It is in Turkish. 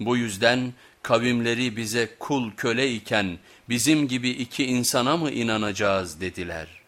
Bu yüzden kavimleri bize kul köle iken bizim gibi iki insana mı inanacağız dediler.